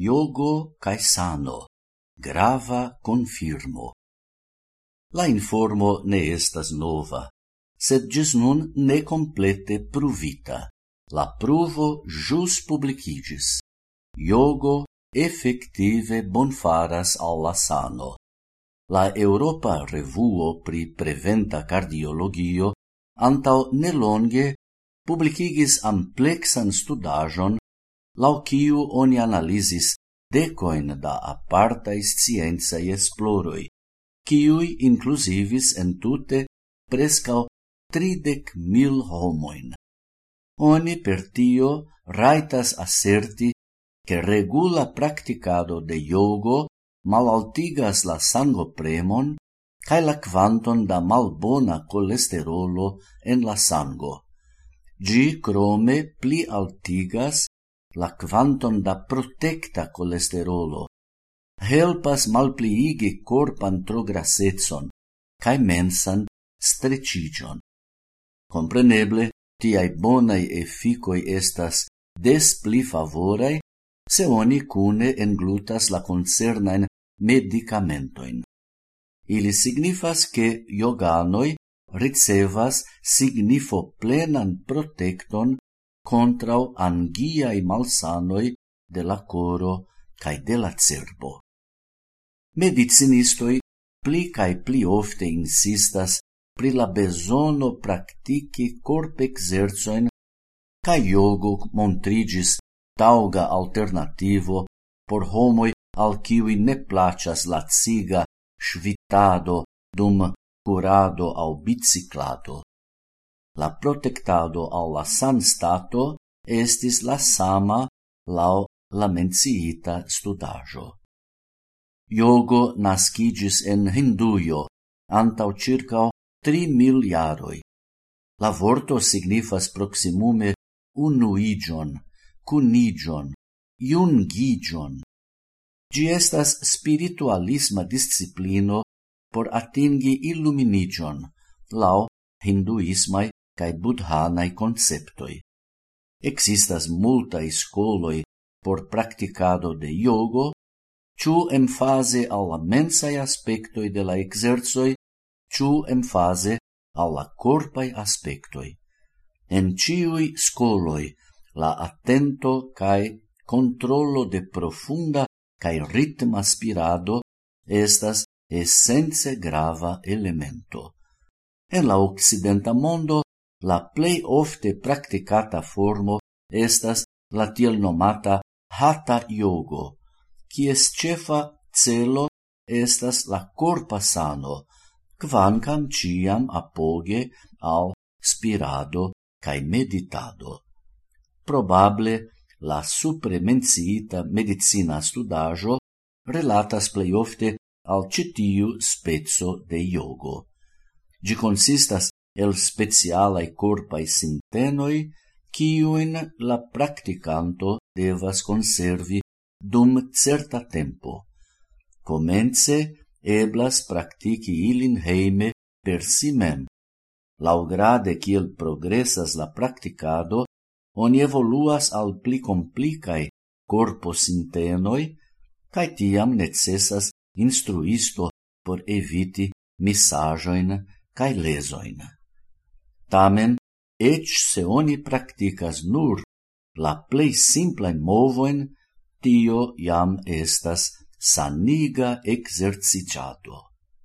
yogo cae sano, grava confirmo. La informo ne estas nova, sed gis nun ne complete pruvita. La pruvo jus publicigis. yogo effective bonfaras al la sano. La Europa Revuo pri Preventa Cardiologio antau nelonge publicigis amplexan studajon lau ciu oni analisis decoin da apartai scienzae esploroi, ciui inclusivis entute prescau tridec mil homoin. Oni per tio raitas asserti che regula practicado de yogo malaltigas la sangopremon cae la quanton da malbona colesterolo en la sango. Gi crome pli altigas la quanton da protecta colesterolo, helpas malpliigi corpan tro cae mensan strecigion. Compreneble, tiai bonai efficoi estas des pli favorai se oni cune englutas la concernain medicamentoin. Ili signifas che yoganoi ricevas signifo plenan protecton contrau angiai malsanoi de la coro cae de la cerbo. Medicinistoi pli cae pli ofte insistas pri la besono practici corp exerzoin ca jogo montrigis tauga alternativo por homoi al kiwi ne placas la ciga, svitado, dum curado au biciclado la protectado al la san stato estis la sama lau la menciita studajo. Yogo nascigis en Hinduio antau circa tri mil jaroi. La vorto signifas proximume unuigion, cunigion, iungigion. Gi estas spiritualisma disciplino por atingi illuminigion, lau hinduismai cae budhanai conceptoi. Existas multae scoloi por practicado de yogo, ciu em fase alla mensae aspectoi de la exerzoi, ciu em fase alla corpai aspectoi. En ciui scoloi la attento cae controllo de profunda cae ritma spirado estas essence grava elemento. En la occidenta mondo la plei ofte practicata formo estas la tiel nomata Hatha Yogo, kies cefa celo estas la corpa sano, quancam ciam apoge al spirado cae meditado. Probable la supremenciita medicina studajo relatas plei ofte al citiu spezzo de yogo. Gi consistas el specialai corpai sintenoi, ciuin la practicanto devas conservi dum certa tempo. Comence eblas practici ilin heime per si mem. Laugrade kiel progressas la practicado, oni evoluas al pli complicai corpo sintenoi, cae tiam necessas instruisto por eviti misajoin cae lesoin. Tamen, ec se oni practicas nur la plei simple movoin, tio jam estas saniga exerciciato.